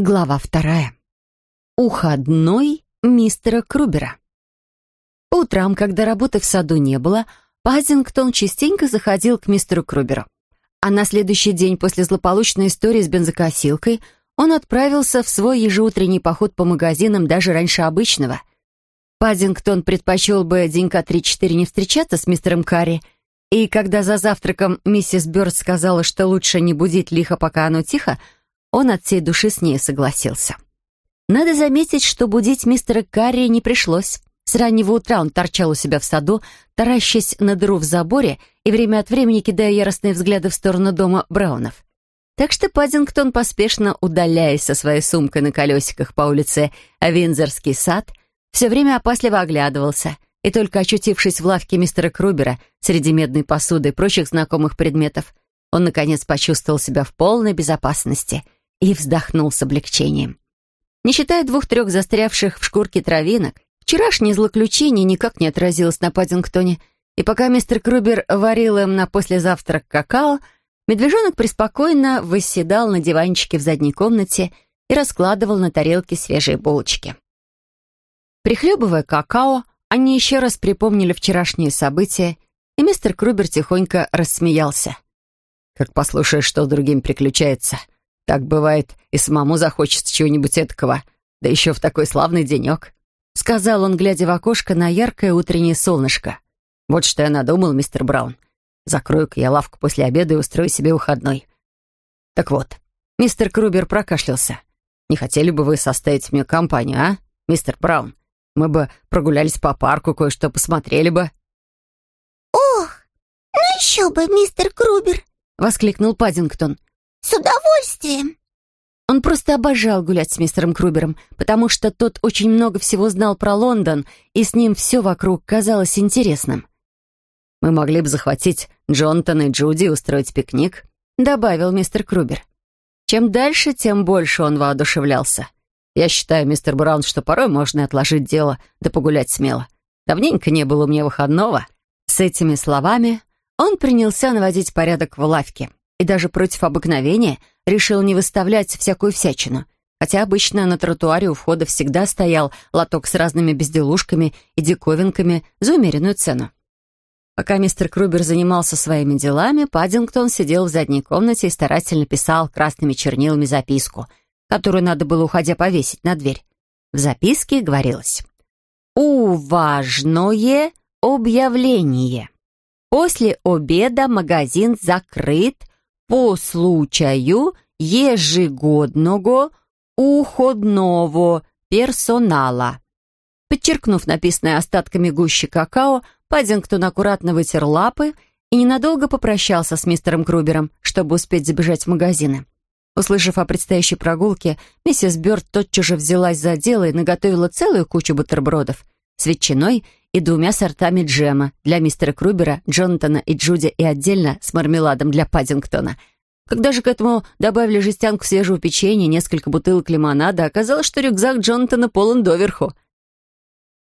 Глава вторая. Уходной мистера Крубера. По утрам, когда работы в саду не было, Пазингтон частенько заходил к мистеру Круберу. А на следующий день после злополучной истории с бензокосилкой он отправился в свой ежеутренний поход по магазинам даже раньше обычного. Паддингтон предпочел бы денька три-четыре не встречаться с мистером Карри, и когда за завтраком миссис Бёрд сказала, что лучше не будить лихо, пока оно тихо, он от всей души с ней согласился. Надо заметить, что будить мистера Карри не пришлось. С раннего утра он торчал у себя в саду, таращась на дыру в заборе и время от времени кидая яростные взгляды в сторону дома Браунов. Так что Паддингтон, поспешно удаляясь со своей сумкой на колесиках по улице Винзорский сад, все время опасливо оглядывался, и только очутившись в лавке мистера Крубера среди медной посуды и прочих знакомых предметов, он, наконец, почувствовал себя в полной безопасности и вздохнул с облегчением. Не считая двух-трех застрявших в шкурке травинок, вчерашнее злоключение никак не отразилось на Паддингтоне, и пока мистер Крубер варил им на послезавтрак какао, медвежонок преспокойно восседал на диванчике в задней комнате и раскладывал на тарелке свежие булочки. Прихлебывая какао, они еще раз припомнили вчерашние события, и мистер Крубер тихонько рассмеялся. «Как послушаешь, что другим приключается», так бывает, и самому захочется чего-нибудь этакого, да еще в такой славный денек», — сказал он, глядя в окошко на яркое утреннее солнышко. «Вот что я надумал, мистер Браун. Закрою-ка я лавку после обеда и устрою себе выходной. Так вот, мистер Крубер прокашлялся. Не хотели бы вы составить мне компанию, а, мистер Браун? Мы бы прогулялись по парку, кое-что посмотрели бы». «Ох, ну еще бы, мистер Крубер!» — воскликнул Паддингтон. «С удовольствием!» Он просто обожал гулять с мистером Крубером, потому что тот очень много всего знал про Лондон, и с ним все вокруг казалось интересным. «Мы могли бы захватить Джонатана и Джуди и устроить пикник», — добавил мистер Крубер. Чем дальше, тем больше он воодушевлялся. «Я считаю, мистер Браун, что порой можно отложить дело, да погулять смело. Давненько не было у меня выходного». С этими словами он принялся наводить порядок в лавке и даже против обыкновения решил не выставлять всякую всячину, хотя обычно на тротуаре у входа всегда стоял лоток с разными безделушками и диковинками за умеренную цену. Пока мистер Крубер занимался своими делами, Паддингтон сидел в задней комнате и старательно писал красными чернилами записку, которую надо было, уходя, повесить на дверь. В записке говорилось «Уважное объявление. После обеда магазин закрыт по случаю ежегодного уходного персонала. Подчеркнув написанное остатками гущи какао, Паддингтон аккуратно вытер лапы и ненадолго попрощался с мистером Крубером, чтобы успеть забежать в магазины. Услышав о предстоящей прогулке, миссис Бёрд тотчас же взялась за дело и наготовила целую кучу бутербродов с ветчиной и двумя сортами джема для мистера Крубера, Джонатана и Джуди и отдельно с мармеладом для Паддингтона. Когда же к этому добавили жестянку свежего печенья, несколько бутылок лимонада, оказалось, что рюкзак Джонатана полон доверху.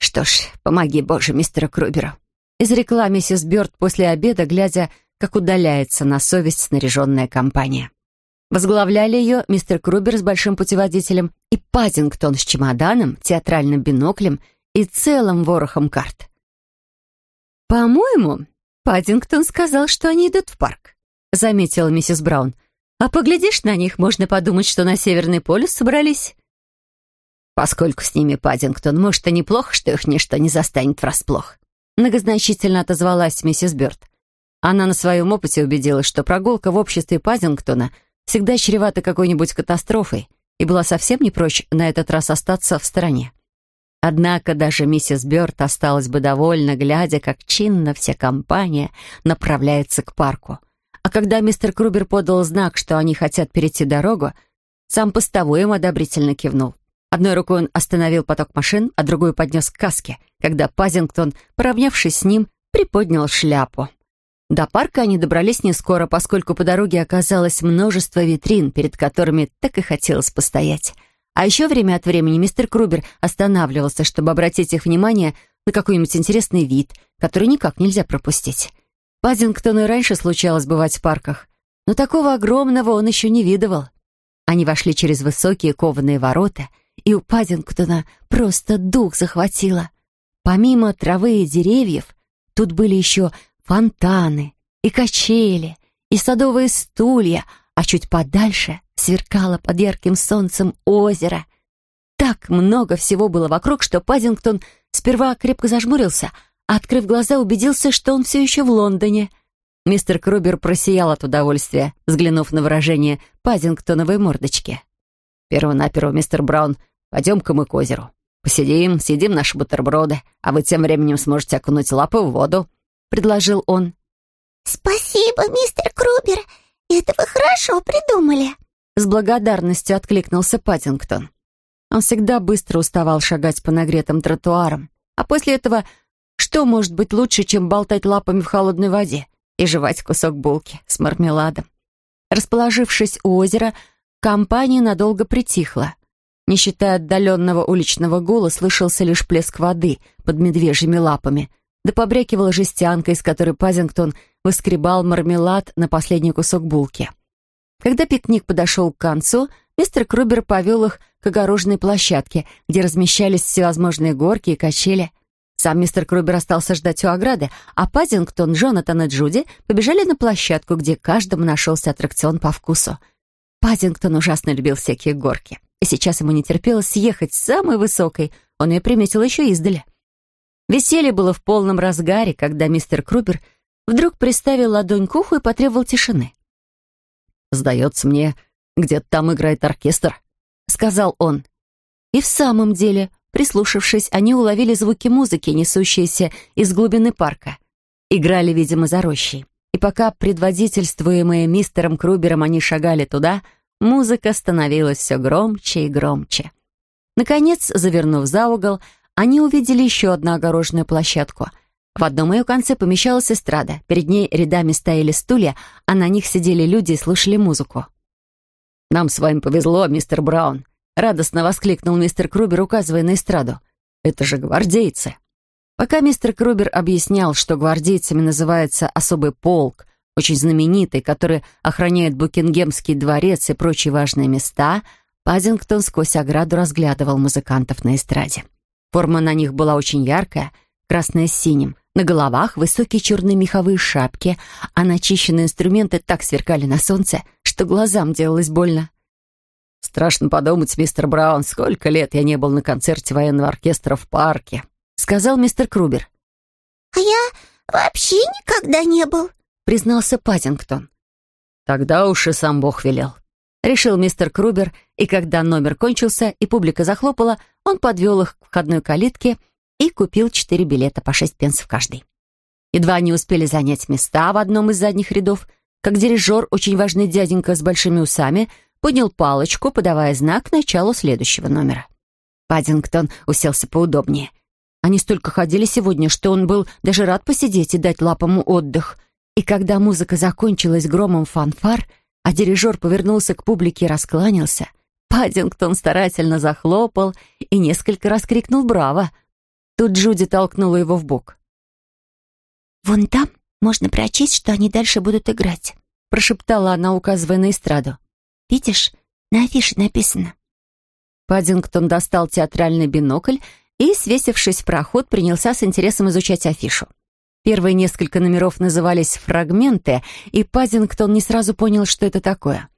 «Что ж, помоги, Боже, мистеру Круберу», — изрекла миссис Бёрд после обеда, глядя, как удаляется на совесть снаряженная компания. Возглавляли ее мистер Крубер с большим путеводителем и Паддингтон с чемоданом, театральным биноклем — и целым ворохом карт. «По-моему, Паддингтон сказал, что они идут в парк», — заметила миссис Браун. «А поглядишь на них, можно подумать, что на Северный полюс собрались». «Поскольку с ними Паддингтон, может, и неплохо, что их ничто не застанет врасплох», — многозначительно отозвалась миссис Бёрд. Она на своем опыте убедилась, что прогулка в обществе Паддингтона всегда чревата какой-нибудь катастрофой, и была совсем не прочь на этот раз остаться в стороне. Однако даже миссис Бёрд осталась бы довольна, глядя, как чинно вся компания направляется к парку. А когда мистер Крубер подал знак, что они хотят перейти дорогу, сам постовой им одобрительно кивнул. Одной рукой он остановил поток машин, а другой поднес к каске, когда Пазингтон, поравнявшись с ним, приподнял шляпу. До парка они добрались не скоро, поскольку по дороге оказалось множество витрин, перед которыми так и хотелось постоять. А еще время от времени мистер Крубер останавливался, чтобы обратить их внимание на какой-нибудь интересный вид, который никак нельзя пропустить. Паддингтону и раньше случалось бывать в парках, но такого огромного он еще не видывал. Они вошли через высокие кованые ворота, и у Паддингтона просто дух захватило. Помимо травы и деревьев, тут были еще фонтаны и качели, и садовые стулья, а чуть подальше сверкало под ярким солнцем озеро. Так много всего было вокруг, что Паддингтон сперва крепко зажмурился, а, открыв глаза, убедился, что он все еще в Лондоне. Мистер Крубер просиял от удовольствия, взглянув на выражение Паддингтоновой мордочки. «Первонаперво, мистер Браун, пойдем-ка мы к озеру. Посидим, съедим наши бутерброды, а вы тем временем сможете окунуть лапы в воду», — предложил он. «Спасибо, мистер Крубер, это вы хорошо придумали», — с благодарностью откликнулся Паттингтон. Он всегда быстро уставал шагать по нагретым тротуарам, а после этого что может быть лучше, чем болтать лапами в холодной воде и жевать кусок булки с мармеладом? Расположившись у озера, компания надолго притихла. Не считая отдаленного уличного гула, слышался лишь плеск воды под медвежьими лапами, да побрякивала жестянка, из которой Пазингтон выскребал мармелад на последний кусок булки. Когда пикник подошел к концу, мистер Крубер повел их к огороженной площадке, где размещались всевозможные горки и качели. Сам мистер Крубер остался ждать у ограды, а Пазингтон, Джонатан и Джуди побежали на площадку, где каждому нашелся аттракцион по вкусу. Пазингтон ужасно любил всякие горки, и сейчас ему не терпелось съехать с самой высокой, он ее приметил еще издали. Веселье было в полном разгаре, когда мистер Крубер вдруг приставил ладонь к уху и потребовал тишины. «Сдается мне, где-то там играет оркестр», — сказал он. И в самом деле Прислушавшись, они уловили звуки музыки, несущиеся из глубины парка. Играли, видимо, за рощей. И пока, предводительствуемые мистером Крубером, они шагали туда, музыка становилась все громче и громче. Наконец, завернув за угол, они увидели еще одну огороженную площадку. В одном ее конце помещалась эстрада. Перед ней рядами стояли стулья, а на них сидели люди и слушали музыку. «Нам с вами повезло, мистер Браун», Радостно воскликнул мистер Крубер, указывая на эстраду. «Это же гвардейцы!» Пока мистер Крубер объяснял, что гвардейцами называется особый полк, очень знаменитый, который охраняет Букингемский дворец и прочие важные места, Пазингтон сквозь ограду разглядывал музыкантов на эстраде. Форма на них была очень яркая, красная с синим. На головах высокие черные меховые шапки, а начищенные инструменты так сверкали на солнце, что глазам делалось больно. «Страшно подумать, мистер Браун, сколько лет я не был на концерте военного оркестра в парке», — сказал мистер Крубер. «А я вообще никогда не был», — признался Паттингтон. «Тогда уж и сам Бог велел», — решил мистер Крубер, и когда номер кончился и публика захлопала, он подвел их к входной калитке и купил четыре билета по шесть пенсов каждый. Едва они успели занять места в одном из задних рядов, как дирижер, очень важный дяденька с большими усами, — поднял палочку, подавая знак началу следующего номера. Паддингтон уселся поудобнее. Они столько ходили сегодня, что он был даже рад посидеть и дать лапому отдых. И когда музыка закончилась громом фанфар, а дирижер повернулся к публике и раскланялся, Паддингтон старательно захлопал и несколько раз крикнул «Браво!». Тут Джуди толкнула его в бок. «Вон там можно прочесть, что они дальше будут играть», прошептала она, указывая на эстраду. Видишь, на афише написано». Паддингтон достал театральный бинокль и, свесившись в проход, принялся с интересом изучать афишу. Первые несколько номеров назывались «Фрагменты», и Паддингтон не сразу понял, что это такое.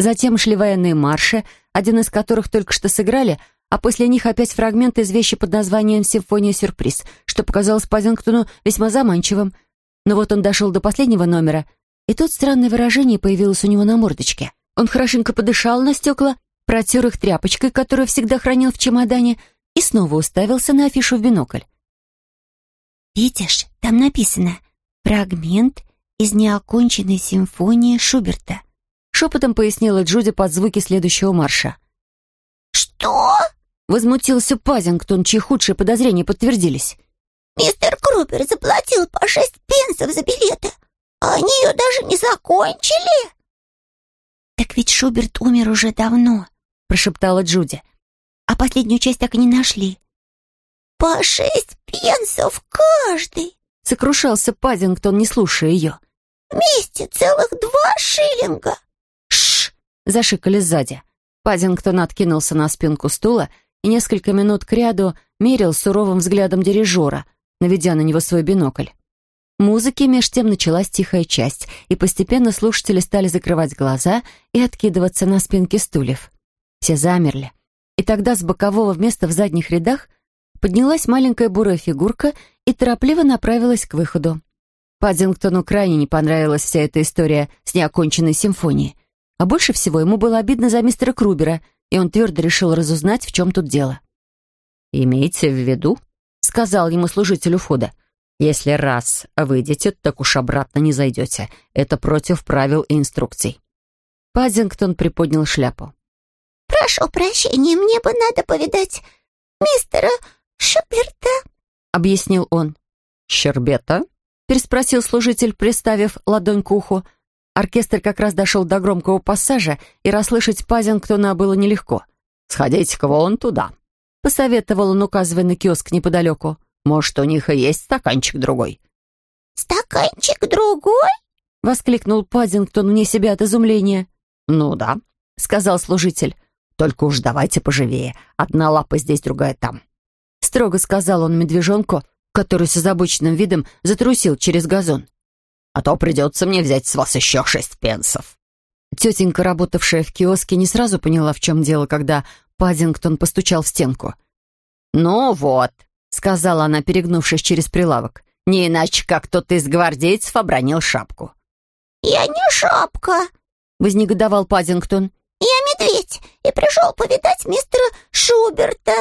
Затем шли военные марши, один из которых только что сыграли, а после них опять фрагменты из вещи под названием «Симфония-сюрприз», что показалось Паддингтону весьма заманчивым. Но вот он дошел до последнего номера, и тут странное выражение появилось у него на мордочке. Он хорошенько подышал на стекла, протер их тряпочкой, которую всегда хранил в чемодане, и снова уставился на афишу в бинокль. «Видишь, там написано «Фрагмент из неоконченной симфонии Шуберта», шепотом пояснила Джуди под звуки следующего марша. «Что?» — возмутился Пазингтон, чьи худшие подозрения подтвердились. «Мистер Крупер заплатил по шесть пенсов за билеты, а они ее даже не закончили!» «Так ведь Шуберт умер уже давно», — прошептала Джуди. «А последнюю часть так и не нашли». «По шесть пенсов каждый», — сокрушался Паддингтон, не слушая ее. «Вместе целых два шиллинга». Зашикали сзади. Паддингтон откинулся на спинку стула и несколько минут кряду мерил суровым взглядом дирижера, наведя на него свой бинокль. Музыки меж тем началась тихая часть, и постепенно слушатели стали закрывать глаза и откидываться на спинки стульев. Все замерли. И тогда с бокового места в задних рядах поднялась маленькая бурая фигурка и торопливо направилась к выходу. Паддингтону крайне не понравилась вся эта история с неоконченной симфонией. А больше всего ему было обидно за мистера Крубера, и он твердо решил разузнать, в чем тут дело. «Имейте в виду», — сказал ему служитель ухода, «если раз выйдете, так уж обратно не зайдете. Это против правил и инструкций». Паддингтон приподнял шляпу. «Прошу прощения, мне бы надо повидать мистера Шуберта», — объяснил он. «Щербета?» — переспросил служитель, приставив ладонь к уху. Оркестр как раз дошел до громкого пассажа, и расслышать Пазингтона было нелегко. «Сходите-ка вон туда», — посоветовал он, указывая на киоск неподалеку. «Может, у них и есть стаканчик другой». «Стаканчик другой?» — воскликнул Паддингтон вне себя от изумления. «Ну да», — сказал служитель. «Только уж давайте поживее. Одна лапа здесь, другая там». Строго сказал он медвежонку, который с озабоченным видом затрусил через газон а то придется мне взять с вас еще шесть пенсов». Тетенька, работавшая в киоске, не сразу поняла, в чем дело, когда Паддингтон постучал в стенку. «Ну вот», — сказала она, перегнувшись через прилавок, «не иначе, как кто-то из гвардейцев обронил шапку». «Я не шапка», — вознегодовал Паддингтон. «Я медведь и пришел повидать мистера Шуберта».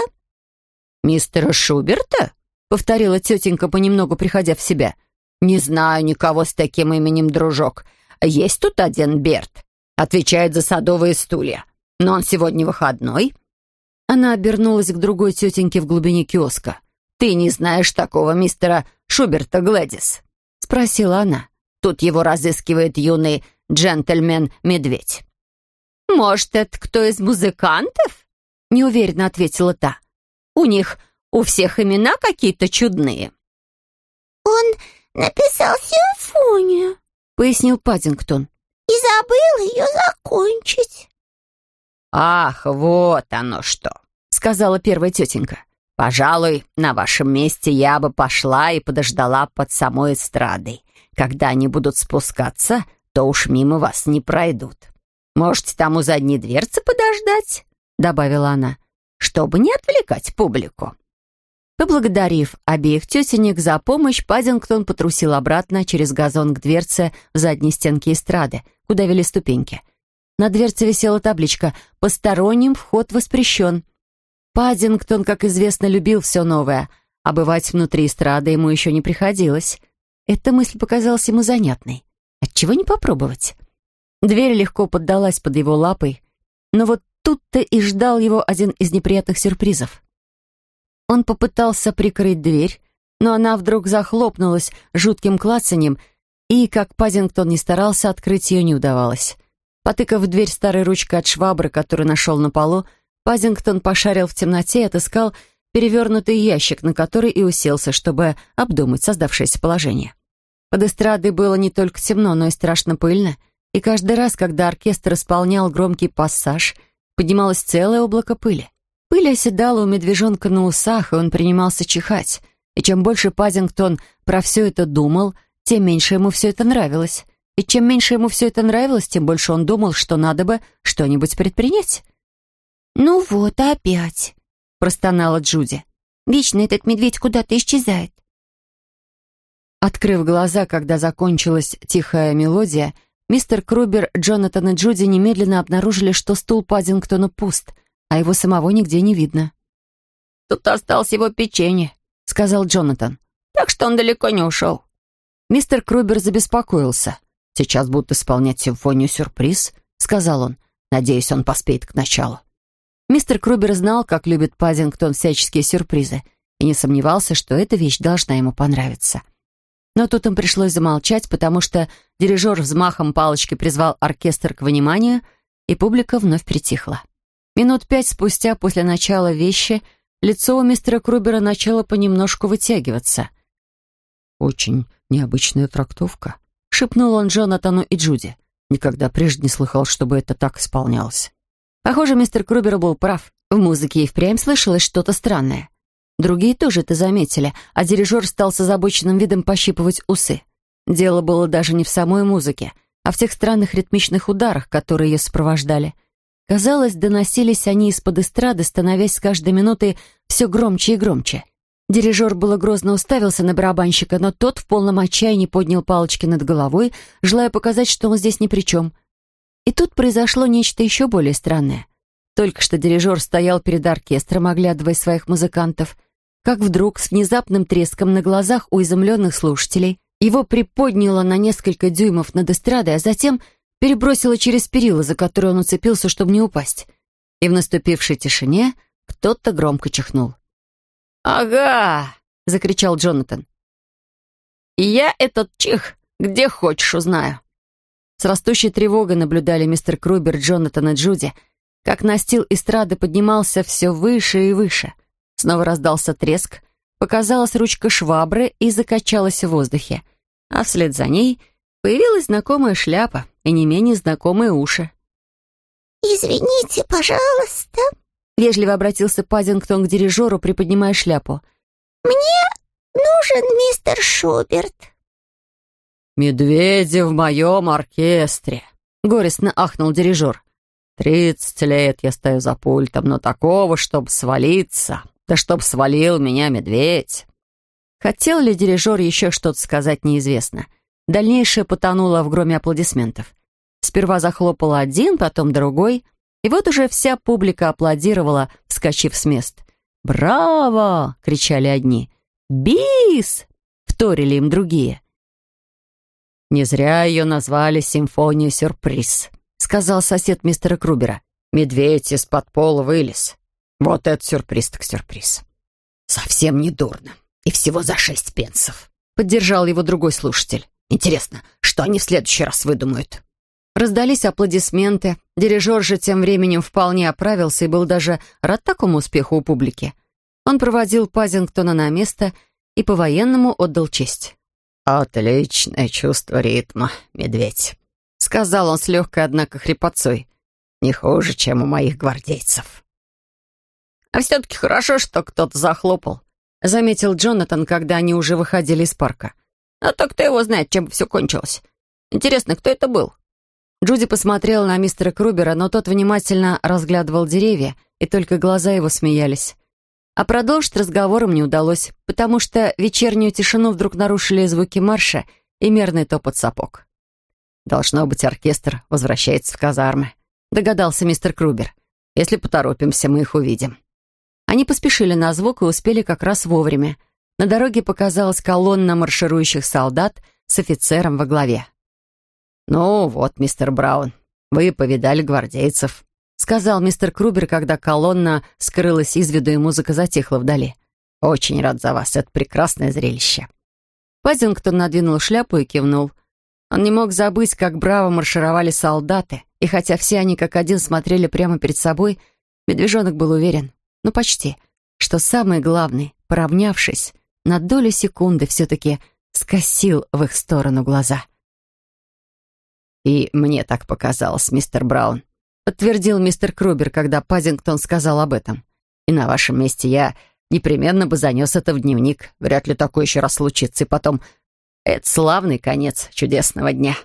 «Мистера Шуберта?» — повторила тетенька, понемногу приходя в себя. — «Не знаю никого с таким именем, дружок. Есть тут один Берт. Отвечает за садовые стулья. Но он сегодня выходной». Она обернулась к другой тетеньке в глубине киоска. «Ты не знаешь такого мистера Шуберта Глэдис?» — спросила она. «Тут его разыскивает юный джентльмен-медведь». «Может, это кто из музыкантов?» — неуверенно ответила та. «У них у всех имена какие-то чудные». «Он написал симфонию», — пояснил Паддингтон. «И забыл ее закончить». «Ах, вот оно что», — сказала первая тетенька. «Пожалуй, на вашем месте я бы пошла и подождала под самой эстрадой. Когда они будут спускаться, то уж мимо вас не пройдут. Можете там у задней дверцы подождать», — добавила она, «чтобы не отвлекать публику». Поблагодарив обеих тетенек за помощь, Паддингтон потрусил обратно через газон к дверце в задней стенке эстрады, куда вели ступеньки. На дверце висела табличка «Посторонним вход воспрещен». Паддингтон, как известно, любил все новое, а бывать внутри эстрады ему еще не приходилось. Эта мысль показалась ему занятной. Отчего не попробовать? Дверь легко поддалась под его лапой, но вот тут-то и ждал его один из неприятных сюрпризов. Он попытался прикрыть дверь, но она вдруг захлопнулась жутким клацаньем, и, как Пазингтон не старался, открыть ее не удавалось. Потыкав в дверь старой ручкой от швабры, которую нашел на полу, Пазингтон пошарил в темноте и отыскал перевернутый ящик, на который и уселся, чтобы обдумать создавшееся положение. Под эстрадой было не только темно, но и страшно пыльно, и каждый раз, когда оркестр исполнял громкий пассаж, поднималось целое облако пыли. Пыль оседала у медвежонка на усах, и он принимался чихать. И чем больше Пазингтон про все это думал, тем меньше ему все это нравилось. И чем меньше ему все это нравилось, тем больше он думал, что надо бы что-нибудь предпринять. «Ну вот, опять», — простонала Джуди. «Вечно этот медведь куда-то исчезает». Открыв глаза, когда закончилась тихая мелодия, мистер Крубер, Джонатан и Джуди немедленно обнаружили, что стул Паддингтона пуст — а его самого нигде не видно. «Тут осталось его печенье», — сказал Джонатан. «Так что он далеко не ушел». Мистер Крубер забеспокоился. «Сейчас будут исполнять симфонию «Сюрприз», — сказал он. «Надеюсь, он поспеет к началу». Мистер Крубер знал, как любит Паддингтон всяческие сюрпризы, и не сомневался, что эта вещь должна ему понравиться. Но тут им пришлось замолчать, потому что дирижер взмахом палочки призвал оркестр к вниманию, и публика вновь притихла. Минут пять спустя после начала вещи лицо у мистера Крубера начало понемножку вытягиваться. «Очень необычная трактовка», — шепнул он Джонатану и Джуди. «Никогда прежде не слыхал, чтобы это так исполнялось». Похоже, мистер Крубер был прав. В музыке и впрямь слышалось что-то странное. Другие тоже это заметили, а дирижер стал с озабоченным видом пощипывать усы. Дело было даже не в самой музыке, а в тех странных ритмичных ударах, которые ее сопровождали. Казалось, доносились они из-под эстрады, становясь с каждой минутой все громче и громче. Дирижер было грозно уставился на барабанщика, но тот в полном отчаянии поднял палочки над головой, желая показать, что он здесь ни при чем. И тут произошло нечто еще более странное. Только что дирижер стоял перед оркестром, оглядывая своих музыкантов, как вдруг с внезапным треском на глазах у изумленных слушателей его приподняло на несколько дюймов над эстрадой, а затем перебросило через перила, за которые он уцепился, чтобы не упасть. И в наступившей тишине кто-то громко чихнул. «Ага!» — закричал Джонатан. «Я этот чих где хочешь узнаю». С растущей тревогой наблюдали мистер Крубер, Джонатан и Джуди, как настил эстрады поднимался все выше и выше. Снова раздался треск, показалась ручка швабры и закачалась в воздухе, а вслед за ней появилась знакомая шляпа и не менее знакомые уши. «Извините, пожалуйста», Вежливо обратился Пазингтон к дирижеру, приподнимая шляпу. «Мне нужен мистер Шуберт». «Медведи в моем оркестре», — горестно ахнул дирижер. «Тридцать лет я стою за пультом, но такого, чтобы свалиться, да чтоб свалил меня медведь». Хотел ли дирижер еще что-то сказать, неизвестно. Дальнейшее потонуло в громе аплодисментов. Сперва захлопал один, потом другой — и вот уже вся публика аплодировала, вскочив с мест. «Браво!» — кричали одни. «Бис!» — вторили им другие. «Не зря ее назвали «Симфония сюрприз», — сказал сосед мистера Крубера. «Медведь из-под пола вылез. Вот это сюрприз так сюрприз». «Совсем не дурно. И всего за шесть пенсов», — поддержал его другой слушатель. «Интересно, что они в следующий раз выдумают?» Раздались аплодисменты. Дирижер же тем временем вполне оправился и был даже рад такому успеху у публики. Он проводил Пазингтона на место и по-военному отдал честь. «Отличное чувство ритма, медведь», — сказал он с легкой, однако, хрипотцой. «Не хуже, чем у моих гвардейцев». «А все-таки хорошо, что кто-то захлопал», — заметил Джонатан, когда они уже выходили из парка. «А то кто его знает, чем все кончилось. Интересно, кто это был?» Джуди посмотрела на мистера Крубера, но тот внимательно разглядывал деревья, и только глаза его смеялись. А продолжить разговором не удалось, потому что вечернюю тишину вдруг нарушили звуки марша и мерный топот сапог. «Должно быть, оркестр возвращается в казармы», — догадался мистер Крубер. «Если поторопимся, мы их увидим». Они поспешили на звук и успели как раз вовремя. На дороге показалась колонна марширующих солдат с офицером во главе. «Ну вот, мистер Браун, вы повидали гвардейцев», сказал мистер Крубер, когда колонна скрылась из виду и музыка затихла вдали. «Очень рад за вас, это прекрасное зрелище». Паддингтон надвинул шляпу и кивнул. Он не мог забыть, как браво маршировали солдаты, и хотя все они как один смотрели прямо перед собой, медвежонок был уверен, ну почти, что самый главный, поравнявшись, на долю секунды все-таки скосил в их сторону глаза. «И мне так показалось, мистер Браун», — подтвердил мистер Крубер, когда Пазингтон сказал об этом. «И на вашем месте я непременно бы занес это в дневник. Вряд ли такое еще раз случится. И потом, это славный конец чудесного дня».